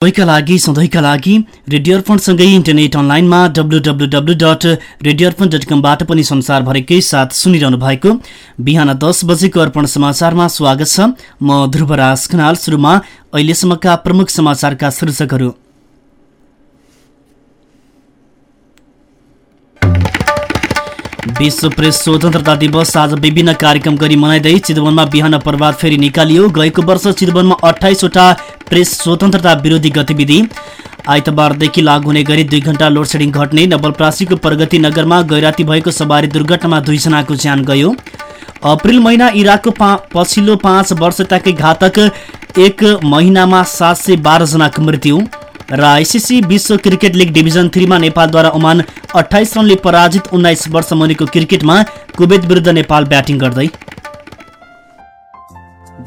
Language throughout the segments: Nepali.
सबैका लागि सधैँका लागि रेडियो अर्पणसँगै इन्टरनेट अनलाइनमा W W dot radio dot कमबाट पनि संसारभरिकै साथ सुनिरहनु भएको बिहान दस बजेको अर्पण समाचारमा स्वागत छ। म ध्रुवराज खनाल सुरुमा अहिलेसम्मका प्रमुख समाचारका शीर्षकहरू। विश्व प्रेस स्वतन्त्रता दिवस आज विभिन्न कार्यक्रम गरी मनाइँदै चितवनमा बिहान प्रभात फेरि निकालियो। गएको वर्ष चितवनमा अठाइसवटा प्रेस स्वतन्त्रता विरोधी गतिविधि। आइतबारदेखि लागू हुने गरी दुई घण्टा लोडसेडिङ घट्ने नवलप्रासीको प्रगति नगरमा गैराती भएको सवारी दुर्घटनामा दुईजनाको ज्यान गयो। अप्रिल महिना इराकको पछिल्लो पाँच वर्षताकै घातक एक महिनामा सात सय बाह्रजनाको मृत्यु। र आइसिसी विश्व क्रिकेट लिग डिभिजन थ्रीमा नेपालद्वारा ओमान अठाइस रनले पराजित उन्नाइस वर्ष मुनिको क्रिकेटमा कुवेत विरुद्ध नेपाल ब्याटिङ गर्दै।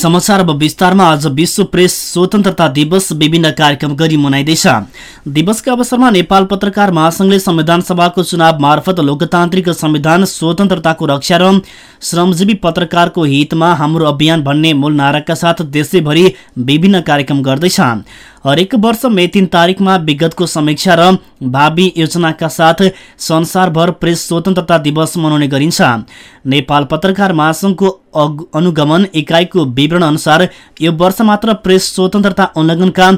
समाचार अब विस्तारमा आज विश्व प्रेस स्वतन्त्रता दिवस विभिन्न कार्यक्रम गरी मनाइँदैछ। दिवसका अवसरमा नेपाल पत्रकार महासंघले संविधान सभाको चुनाव मार्फत लोकतान्त्रिक संविधान स्वतन्त्रताको रक्षा र श्रमजीवी पत्रकारको हितमा हाम्रो अभियान भन्ने मूल नाराका साथ देशैभरि विभिन्न कार्यक्रम गर्दैछ। हरेक वर्ष मे तिन तारिकमा विगतको समीक्षा र भावी योजनाका साथ संसारभर प्रेस स्वतन्त्रता दिवस मनाउने गरिन्छ। नेपाल पत्रकार महासंघको अनुगमन इकाइको विवरण अनुसार यो वर्ष मात्र प्रेस स्वतन्त्रता उल्लङ्घनका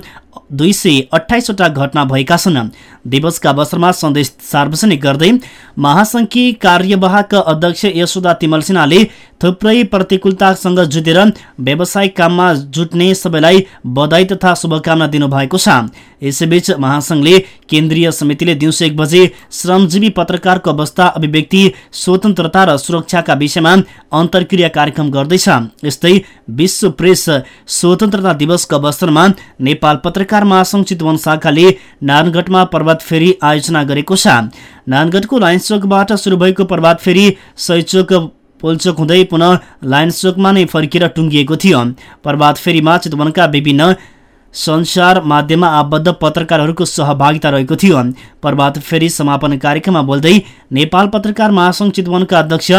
दुई सय अठाइसवटा घटना भएका छन्। दिवसका अवसरमा सन्देश सार्वजनिक गर्दै महासङ्घकी कार्यवाहक अध्यक्ष यशोदा तिमल सिन्हाले थुप्रै प्रतिकूलतासँग जुटेर व्यावसायिक काममा जुट्ने सबैलाई बधाई तथा शुभकामना दिनुभएको छ। यसैबीच महासङ्घले केन्द्रीय समितिले दिउँसो एक बजे श्रमजीवी पत्रकारको अवस्था अभिव्यक्ति स्वतन्त्रता र सुरक्षाका विषयमा अन्तर्क्रिया कार्यक्रम गर्दैछ। यस्तै विश्व प्रेस स्वतन्त्रता दिवसको अवसरमा नेपाल पत्रकार महासङ्घ चितवन शाखाले नारायणगढमा प्रभात फेरी आयोजना गरेको छ। नारायणगढको लाइन्स चोकबाट सुरु भएको प्रभात फेरी सयचोक पोलचोक हुँदै पुनः लाइन्स चोकमा नै फर्किएर टुङ्गिएको थियो। प्रभात फेरीमा चितवनका विभिन्न संसार माध्यममा आबद्ध पत्रकारहरूको सहभागिता रहेको थियो। प्रभात फेरी समापन कार्यक्रममा बोल्दै नेपाल पत्रकार महासङ्घ चितवनका अध्यक्ष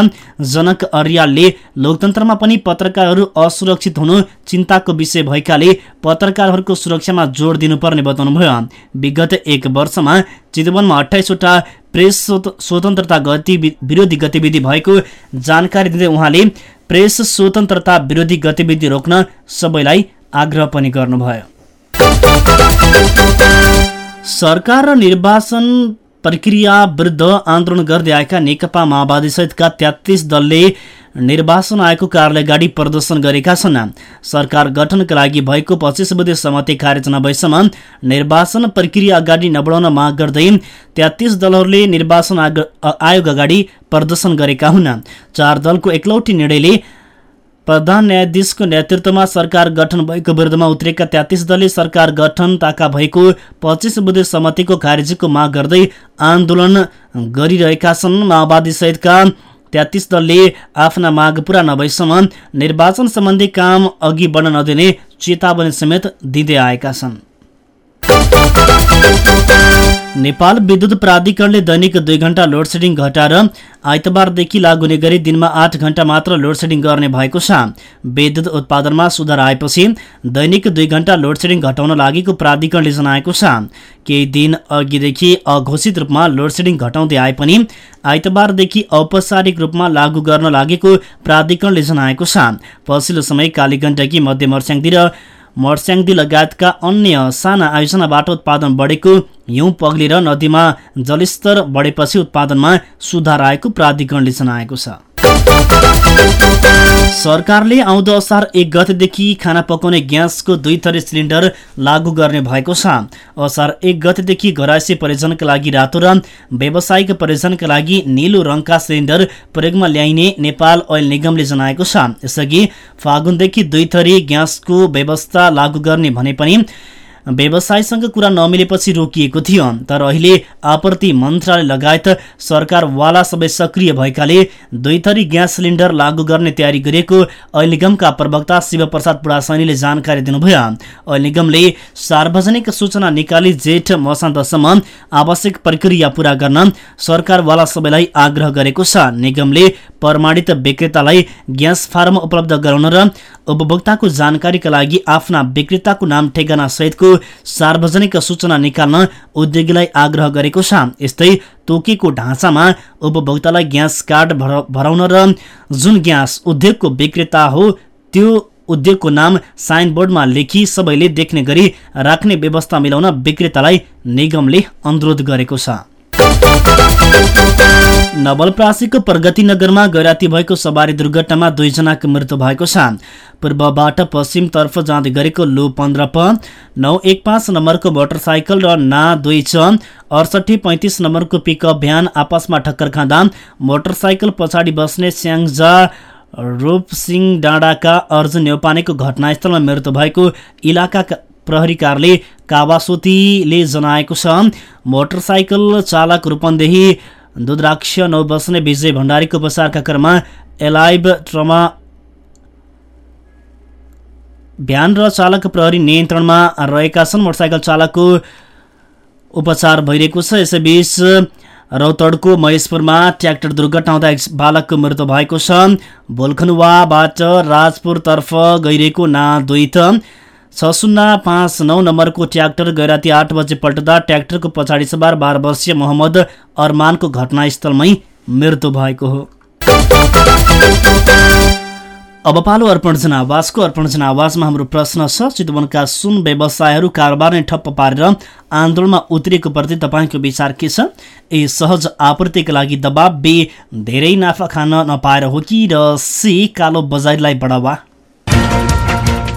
जनक अर्यालले लोकतन्त्रमा पनि पत्रकारहरू असुरक्षित हुनु चिन्ताको विषय भएकाले पत्रकारहरूको सुरक्षामा जोड दिनुपर्ने बताउनुभयो। विगत एक वर्षमा चितवनमा अठाइसवटा प्रेस स्वतन्त्रता गति विरोधी गतिविधि भएको जानकारी दिँदै उहाँले प्रेस स्वतन्त्रता विरोधी गतिविधि रोक्न सबैलाई आग्रह पनि गर्नुभयो। सरकार र निर्वाचन प्रक्रिया विरुद्ध आन्दोलन गर्दै आएका नेकपा माओवादी सहितका तेत्तिस दलले निर्वाचन आयोगको कार्यालय गाडी प्रदर्शन गरेका छन्। सरकार गठनका लागि भएको पच्चिस बुधे सहमति खारेज नभएसम्म निर्वाचन प्रक्रिया अगाडि नबढाउन माग गर्दै तेत्तिस दलहरूले निर्वाचन आयोग अगाडि प्रदर्शन गरेका हुन्। चार दलको एकलौटी निर्णयले प्रधान न्यायाधीशको नेतृत्वमा सरकार गठन भएको विरुद्धमा उत्रेका तेत्तिस दलले सरकार गठन ताका भएको पच्चिस बुधे सहमतिको खारेजीको माग गर्दै आन्दोलन गरिरहेका छन्। माओवादी सहितका तेत्तिस दलले आफ्ना माग पूरा नभएसम्म निर्वाचन सम्बन्धी काम अघि बढ्न नदिने चेतावनी समेत दिँदै आएका छन्। नेपाल विद्युत प्राधिकरणले दैनिक दुई घण्टा लोडसेडिङ घटाएर आइतबारदेखि लागू हुने गरी दिनमा आठ घण्टा मात्र लोडसेडिङ गर्ने भएको छ। विद्युत उत्पादनमा सुधार आएपछि दैनिक दुई घण्टा लोडसेडिङ घटाउन लागेको प्राधिकरणले जनाएको छ। केही दिन अघिदेखि अघोषित रूपमा लोडसेडिङ घटाउँदै आए पनि आइतबारदेखि औपचारिक रूपमा लागू गर्न लागेको प्राधिकरणले जनाएको छ। पछिल्लो समय कालीगण्डकी मध्य मर्स्याङतिर मर्स्याङदी लगायतका अन्य साना आयोजनाबाट उत्पादन बढेको हिउँ पग्लेर नदीमा जलस्तर बढेपछि उत्पादनमा सुधार आएको प्राधिकरणले जनाएको छ। सरकारले आउँदो असार एक गतेदेखि खाना पकाउने ग्यासको दुई थरी सिलिन्डर लागू गर्ने भएको छ। असार एक गतेदेखि घरायसी प्रयोजनका लागि रातो र व्यावसायिक प्रयोजनका लागि निलो रङका सिलिन्डर प्रयोगमा ल्याइने नेपाल ओइल निगमले जनाएको छ। यसअघि फागुनदेखि दुई थरी ग्यासको व्यवस्था लागू गर्ने भने पनि व्यवसायसँग कुरा नमिलेपछि रोकिएको थियो। तर अहिले आपूर्ति मन्त्रालय लगायत सरकारवाला सबै सक्रिय भएकाले दुई थरी ग्यास सिलिन्डर लागू गर्ने तयारी गरिएको ऐल निगमका प्रवक्ता शिवप्रसाद पुडासैनीले जानकारी दिनुभयो। ऐल निगमले सार्वजनिक सूचना निकाली जेठ मसान्तसम्म आवश्यक प्रक्रिया पूरा गर्न सरकारवाला सबैलाई आग्रह गरेको छ। निगमले प्रमाणित विक्रेतालाई ग्यास फार्म उपलब्ध गराउन र उपभोक्ताको जानकारीका लागि आफ्ना विक्रेताको नाम ठेगाना सहितको सार्वजनिक सूचना निकाल्न उद्योगीलाई आग्रह गरेको छ। यस्तै तोकेको ढाँचामा उपभोक्तालाई ग्यास कार्ड भराउन र जुन ग्यास उद्योगको विक्रेता हो त्यो उद्योगको नाम साइनबोर्डमा लेखी सबैले देख्ने गरी राख्ने व्यवस्था मिलाउन विक्रेतालाई निगमले अनुरोध गरेको छ। नवलप्रासीको प्रगति नगरमा गैराती भएको सवारी दुर्घटनामा दुईजनाको मृत्यु भएको छ। पूर्वबाट पश्चिमतर्फ जाँदै गरेको लो पन्ध्र प नौ एक पाँच नम्बरको मोटरसाइकल र ना दुई छ अडसठी पैँतिस नम्बरको पिकअप भ्यान आपसमा ठक्कर खाँदा मोटरसाइकल पछाडि बस्ने स्याङ्जा रूपसिंह डाँडाका अर्जुन नेौपानेको घटनास्थलमा मृत्यु भएको इलाका प्रहरीकारले कावासोतीले जनाएको छ। मोटरसाइकल चालक रूपन्देही दुद्राक्ष नौ बस्ने विजय भण्डारीको उपचारका क्रममा एलाइभ ट्रमा भ्यान र चालक प्रहरी नियन्त्रणमा रहेका छन्। मोटरसाइकल चालकको उपचार भइरहेको छ। यसैबीच रौतडको महेशपुरमा ट्र्याक्टर दुर्घटना हुँदा एक बालकको मृत्यु भएको छ। भोलखनुवाबाट राजपुरतर्फ गइरहेको ना दुई छ शून्य पाँच नौ नम्बरको ट्र्याक्टर गैराती आठ बजे पल्टदा ट्र्याक्टरको पछाडि सवार बाह्र वर्षीय मोहम्मद अरमानको घटनास्थलमै मृत्यु भएको हो। अब पालो अर्पण जनावासको अर्पण जनावासमा हाम्रो प्रश्न छ। चितवनका सुन व्यवसायहरू कारोबार नै ठप्प पारेर आन्दोलनमा उत्रिएको प्रति तपाईँको विचार के छ? ए सहज आपूर्तिका लागि दबाब बे धेरै नाफा खान नपाएर हो कि? र सी कालो बजारीलाई बढावा।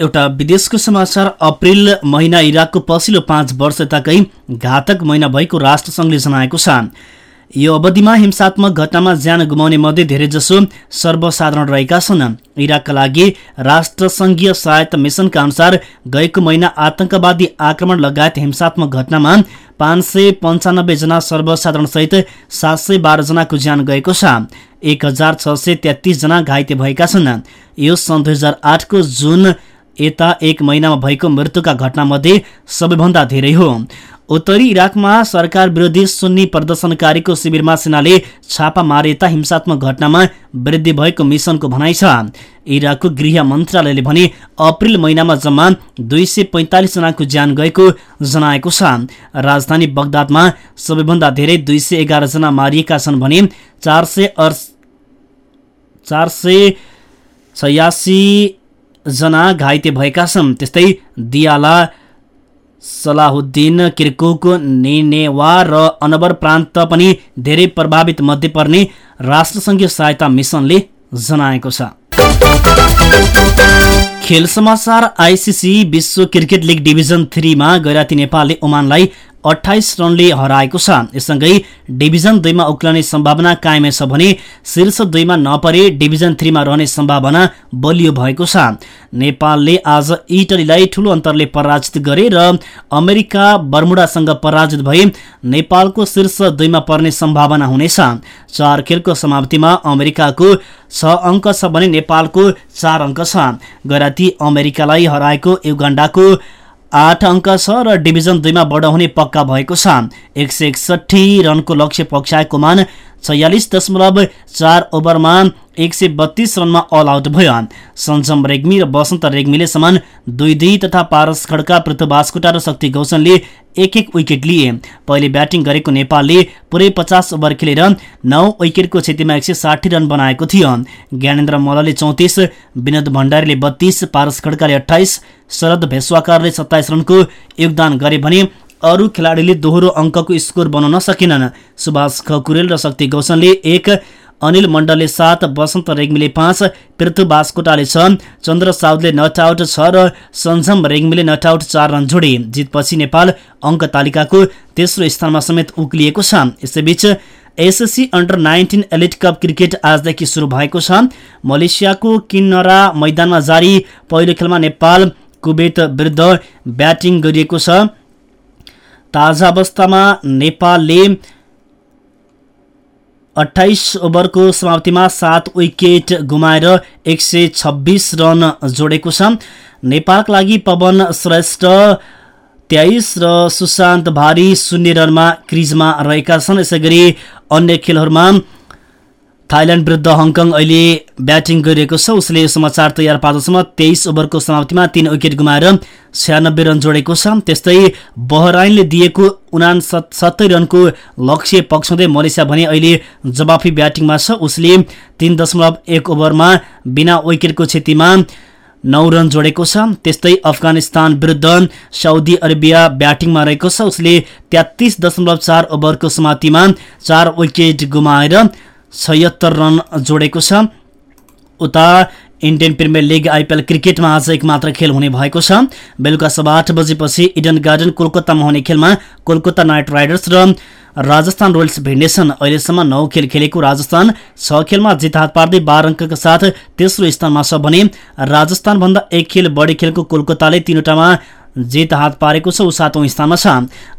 एउटा विदेशको समाचार अप्रेल महिना इराकको पछिल्लो पाँच वर्ष यताकै घातक महिना भएको राष्ट्रसङ्घले जनाएको छ। यो अवधिमा हिंसात्मक घटनामा ज्यान गुमाउने मध्ये धेरैजसो सर्वसाधारण रहेका छन्। इराकका लागि राष्ट्रसङ्घीय सहायता मिसनका अनुसार गएको महिना आतंकवादी आक्रमण लगायत हिंसात्मक घटनामा पाँच सय पन्चानब्बेजना सर्वसाधारणसहित सात सय बाह्रजनाको ज्यान गएको छ। एक हजार छ सय तेत्तिसजना घाइते भएका छन्। यो सन् दुई हजार आठको जुन यता एक महिनामा भएको मृत्युका घटनामध्ये सबैभन्दा धेरै हो। उत्तरी इराकमा सरकार विरोधी सुन्नी प्रदर्शनकारीको शिविरमा सेनाले छापा मारे यता हिंसात्मक घटनामा वृद्धि भएको मिसनको भनाइ छ। इराकको गृह मन्त्रालयले भने अप्रेल महिनामा जम्मा दुई सय पैँतालिसजनाको ज्यान गएको जनाएको छ। राजधानी बगदादमा सबैभन्दा धेरै दुई सय एघारजना मारिएका छन् भने चार सय चार सय छयासी जना घाइते भएका छन्। त्यस्तै दियाला सलाहुद्दिन किर्कुक निनेवा र अनबर प्रान्त पनि धेरै प्रभावित मध्ये पर्ने राष्ट्रसङ्घीय सहायता मिसनले जनाएको छ। खेल समाचार आइसिसी विश्व क्रिकेट लिग डिभिजन थ्रीमा गैराती नेपालले ओमानलाई अठाइस रनले हराएको छ। यससँगै डिभिजन दुईमा उक्लने सम्भावना कायमै छ भने शीर्ष दुईमा नपरे डिभिजन थ्रीमा रहने सम्भावना बलियो भएको छ। नेपालले आज इटलीलाई ठूलो अन्तरले पराजित गरे र अमेरिका बर्मुडासँग पराजित भए नेपालको शीर्ष दुईमा पर्ने सम्भावना हुनेछ। चार खेलको समाप्तिमा अमेरिकाको छ अङ्क छ भने नेपालको चार अङ्क छ। गैराती अमेरिकालाई हराएको युगाण्डाको आठ अङ्क छ र डिभिजन दुईमा बढाउने पक्का भएको छ। एक सय एकसठी रनको लक्ष्य पक्षाएको मान छयालिस दशमलव चार ओभरमा एक सय बत्तीस रनमा अल आउट भयो। सञ्जम रेग्मी र वसन्त रेग्मीले समान दुई दुई तथा पारस खड्का पृथ्वी र शक्ति गौसनले एक एक विकेट लिए। पहिले ब्याटिङ गरेको नेपालले पुरै पचास ओभर खेलेर नौ विकेटको क्षतिमा एक सय साठी रन बनाएको थियो। ज्ञानेन्द्र मल्लले चौतिस विनोद भण्डारीले बत्तीस पारस खड्काले अठाइस शरद भेस्वाकारले सत्ताइस रनको योगदान गरे भने अरू खेलाडीले दोहोरो अङ्कको स्कोर बनाउन सकेनन् सुभाष खकुरेल र शक्ति गौसनले एक अनिल मण्डलले सात वसन्त रेग्मीले पाँच पृथु बास्कोटाले छ चन्द्र साउदले नट आउट छ र सञ्जम रेग्मीले नट आउट चार रन जोडे। जितपछि नेपाल अङ्क तालिकाको तेस्रो स्थानमा समेत उक्लिएको छ। यसैबीच SSC under nineteen elite cup cricket आजदेखि सुरु भएको छ। मलेसियाको किन्नरा मैदानमा जारी पहिलो खेलमा नेपाल कुवेत विरुद्ध ब्याटिङ गरिएको छ। ताजा अवस्थामा नेपालले अठाइस ओभरको समाप्तिमा सात विकेट गुमाएर एक सय छब्बिस रन जोडेको छ। नेपालका लागि पवन श्रेष्ठ तेइस र सुशान्त भारी शून्य रनमा क्रिजमा रहेका छन्। यसै गरी अन्य खेलहरूमा थाइल्यान्ड विरुद्ध हङकङ अहिले ब्याटिङ गरिरहेको छ। उसले समाचार तयार पार्दछम्म तेइस ओभरको समाप्तिमा तीन विकेट गुमाएर छ्यानब्बे रन जोडेको छ। त्यस्तै बहराइनले दिएको उना सत्तरी रनको लक्ष्य पक्षाउँदै मलेसिया भने अहिले जवाफी ब्याटिङमा छ। उसले तीन दशमलव एक ओभरमा बिना विकेटको क्षतिमा नौ रन जोडेको छ। त्यस्तै अफगानिस्तान विरुद्ध साउदी अरेबिया ब्याटिङमा रहेको छ। उसले तेत्तिस दशमलव चार ओभरको समाप्तिमा चार विकेट गुमाएर छयत्तर रन जोडेको छ। उता इन्डियन प्रिमियर लिग आइपिएल क्रिकेटमा आज एक मात्र खेल हुने भएको छ। बेलुका सभा आठ बजेपछि इडन गार्डन कोलकातामा हुने खेलमा कोलकाता नाइट राइडर्स र राजस्थान रोयल्स भिड्नेछन् अहिलेसम्म नौ खेल खेलेको राजस्थान छ खेलमा जित हात पार्दै बाह्र अङ्कका साथ तेस्रो स्थानमा छ भने राजस्थानभन्दा एक खेल बढी खेलको कोलकाताले तीनवटामा जित हात पारेको छ ऊ सातौं स्थानमा छ।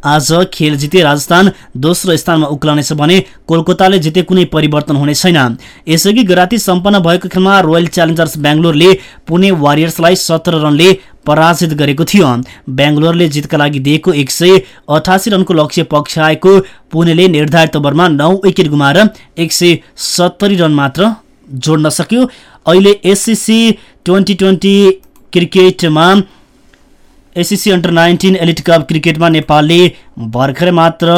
आज खेल जिते राजस्थान दोस्रो स्थानमा उक्लनेछ भने कोलकाताले जिते कुनै परिवर्तन हुने छैन। यसअघि गराती सम्पन्न भएको खेलमा रोयल च्यालेन्जर्स बेङ्गलोरले पुणे वारियर्सलाई सत्र रनले पराजित गरेको थियो। बेङ्गलोरले जितका लागि दिएको एक सय अठासी रनको लक्ष्य पक्षाएको पुणेले निर्धारित ओभरमा नौ विकेट गुमाएर एक सय सत्तरी रन मात्र जोड्न सक्यो। अहिले एससिसी ट्वेन्टी ट्वेन्टी क्रिकेटमा ACC under nineteen elite cup क्रिकेटमा नेपालले भर्खरै मात्र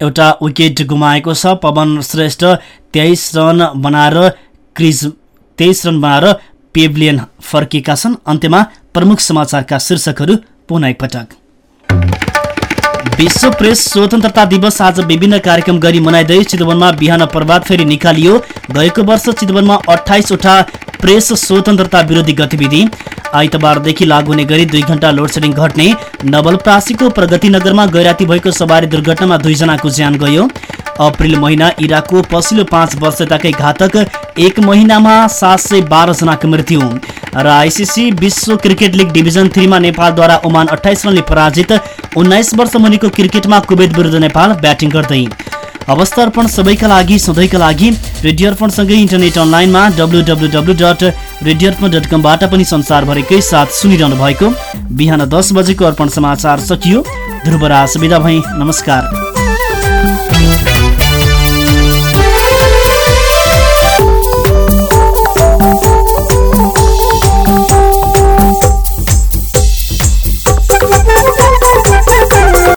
एउटा विकेट गुमाएको छ। पवन श्रेष्ठ तेइस रन बनाएर क्रिज तेइस रन बनाएर पेभलियन फर्किएका छन्। अन्त्यमा प्रमुख समाचारका शीर्षकहरू पुनः एकपटक। विश्व प्रेस स्वतन्त्रता दिवस आज विभिन्न कार्यक्रम गरी मनाइँदै चितवनमा बिहान प्रभात फेरि निकालियो। गएको वर्ष चितवनमा अठाइसवटा प्रेस स्वतन्त्रता विरोधी गतिविधि आइतबारदेखि लागू हुने गरी दुई घण्टा लोडसेडिङ घट्ने नवलप्रासीको प्रगति नगरमा गैराती भएको सवारी दुर्घटनामा दुईजनाको ज्यान गयो। अप्रेल महिना इराकको पछिल्लो पाँच वर्षताकै घातक एक महिनामा सात सय बाह्रजनाको मृत्यु। र आइसिसी विश्व क्रिकेट लिग डिभिजन थ्रीमा नेपालद्वारा ओमान अठाइस रनले पराजित उन्नाइस वर्ष मुनिको क्रिकेटमा कुवेत विरुद्ध नेपाल ब्याटिङ गर्दै। अवस्था अर्पण सबैका लागि सधैँका लागि रेडियो अर्पणसँगै इन्टरनेट अनलाइनमा W W W dot radio Arpan dot कमबाट पनि संसारभरिकै साथ सुनिरहनु भएको बिहान दस बजेको अर्पण समाचार सकियो ध्रुवराज विदा भई नमस्कार